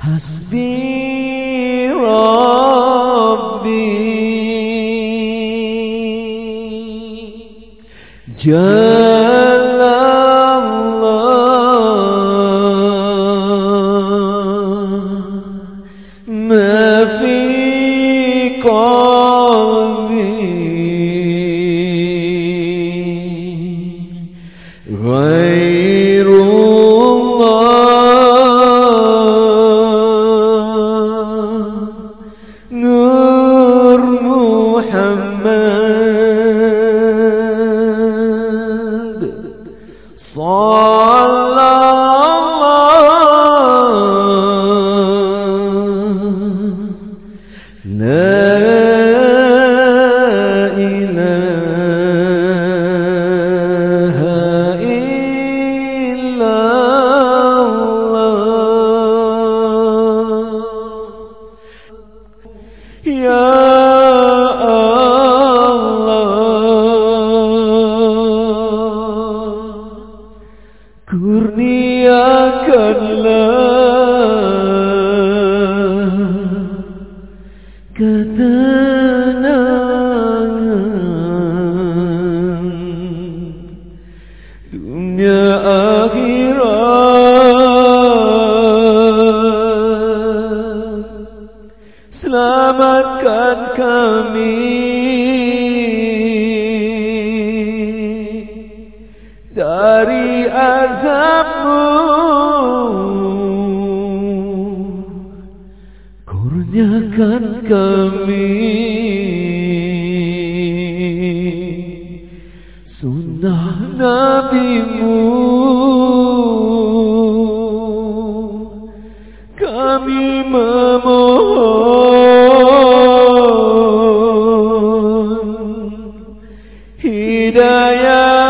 حسبي ربي جل Amen. Kurniakan kami. Sunnah NabiMu, Kami memohon Hidayah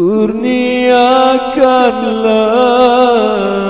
Kurniakanlah.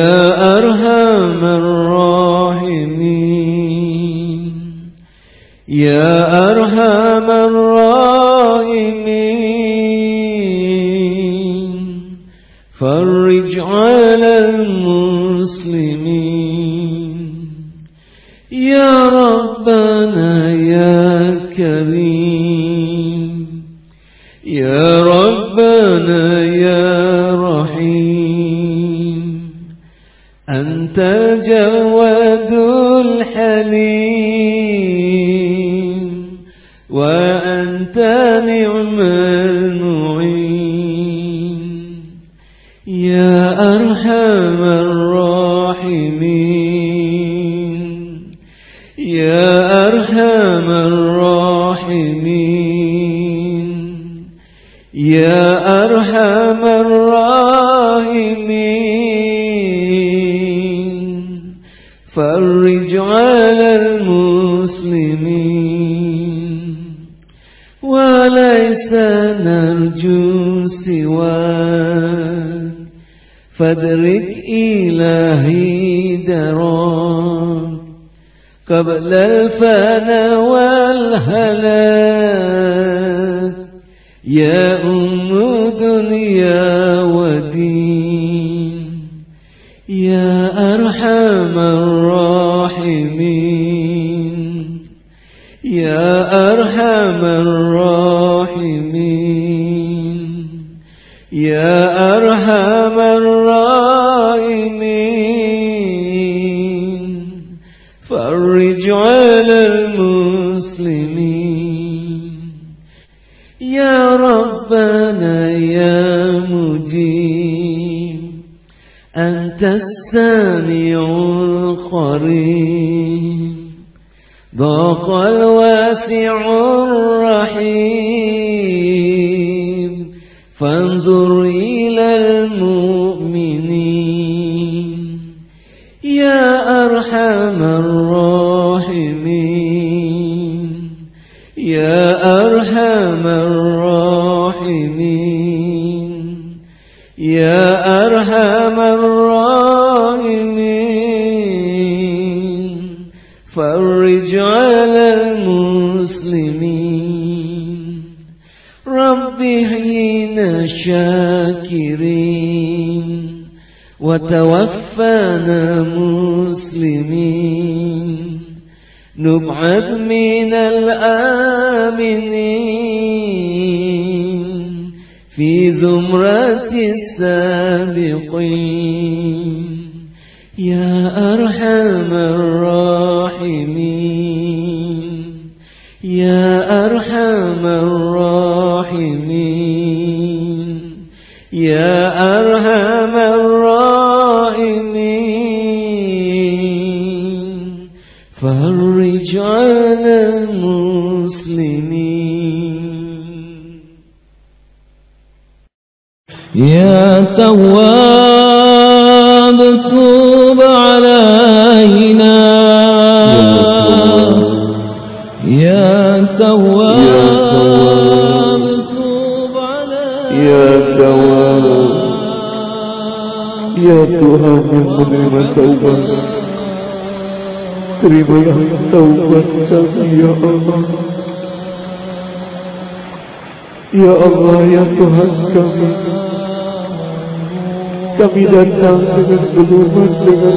يا أرحم الراحمين. يا أرحم الراحمين. فرج على المسلمين. يا ربنا أنت الجواد الحليم وأنت نعم المعين. يا أرحم الراحمين. يا أرحم الراحمين. يا أرحم وليس نرجو سواك. فادرك إلهي دراك. قبل الفنا والهلاك. يا أم دنيا ودين يا أرحم الراحمين. يا أرحم الراحمين. فرج على المسلمين. يا ربنا يا مجيب. أنت السميع القريب. ضاق الواسع الرحيم. فانظر إلى المؤمنين. يا أرحم الراحمين. يا أرحم الراحمين. يا أرحم الراحمين. فرج على المسلمين ربي حين شاكرين وتوفانا مسلمين نبعث من الآمنين في زمرة السابقين. يا أرحم الراحمين. يا أرحم الراحمين يا أرحم الراحمين. فرج على المسلمين. يا تواب توب يقبلها من منعم التوبة رضا يا يا الله. يا الله يا تهز كمي كمي دنان من قلوبا لمن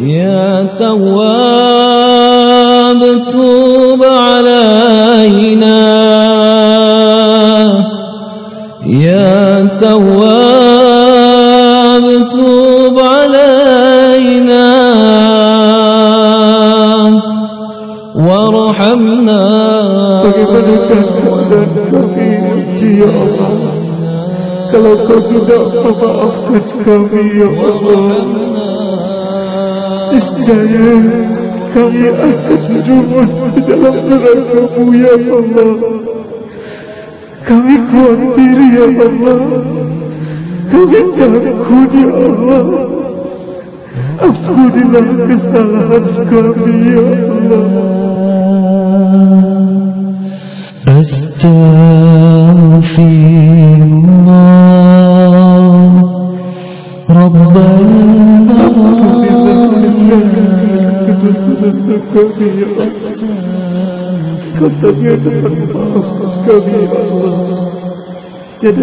يا تواب توب علينا. يا تواب Kami nanti ya Allah Kalau kau tidak memaafkan kami ya Allah Niscaya kami akan terjerumus ke dalam neraka-Mu ya Allah. Kami khawatir ya Allah. Kami takut ya Allah. Ampunilah kesalahan kami ya Allah. أستغفر الله رب kami ya Allah. Katanya dapat maafkan kami ya Allah. Jadi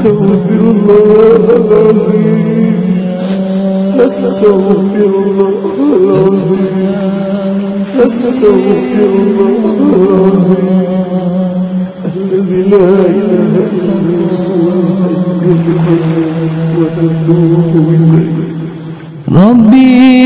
kami ya Allah. Astaghfirullahaladzim. Astaghfirullahaladzim. Astaghfirullahaladzim. Astaghfirullahaladzim. Astaghfirullahaladzim. Astaghfirullahaladzim. الذي لا إله إلا هو وتتوب إليه ربي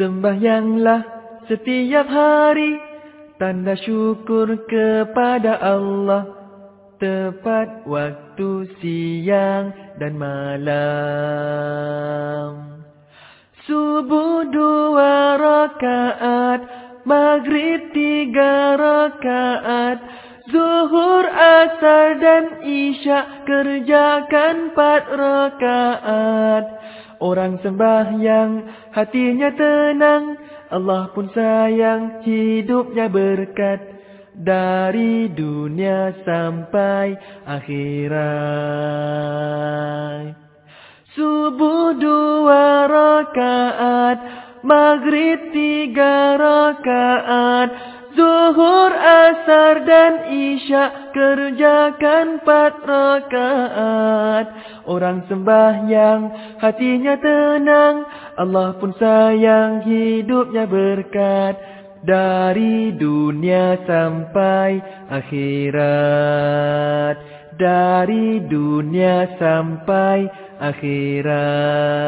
Sembahyanglah setiap hari Tanda syukur kepada Allah Tepat waktu siang dan malam. Subuh dua rakaat Maghrib tiga rakaat. Zuhur, asar dan isya Kerjakan empat rakaat. Orang sembahyang hatinya tenang. Allah pun sayang hidupnya berkat Dari dunia sampai akhirat. Subuh dua rakaat Maghrib tiga rakaat Zuhur, asar dan isya Kerjakan empat rakaat. Orang sembahyang hatinya tenang Allah pun sayang hidupnya berkat Dari dunia sampai akhirat. Dari dunia sampai akhirat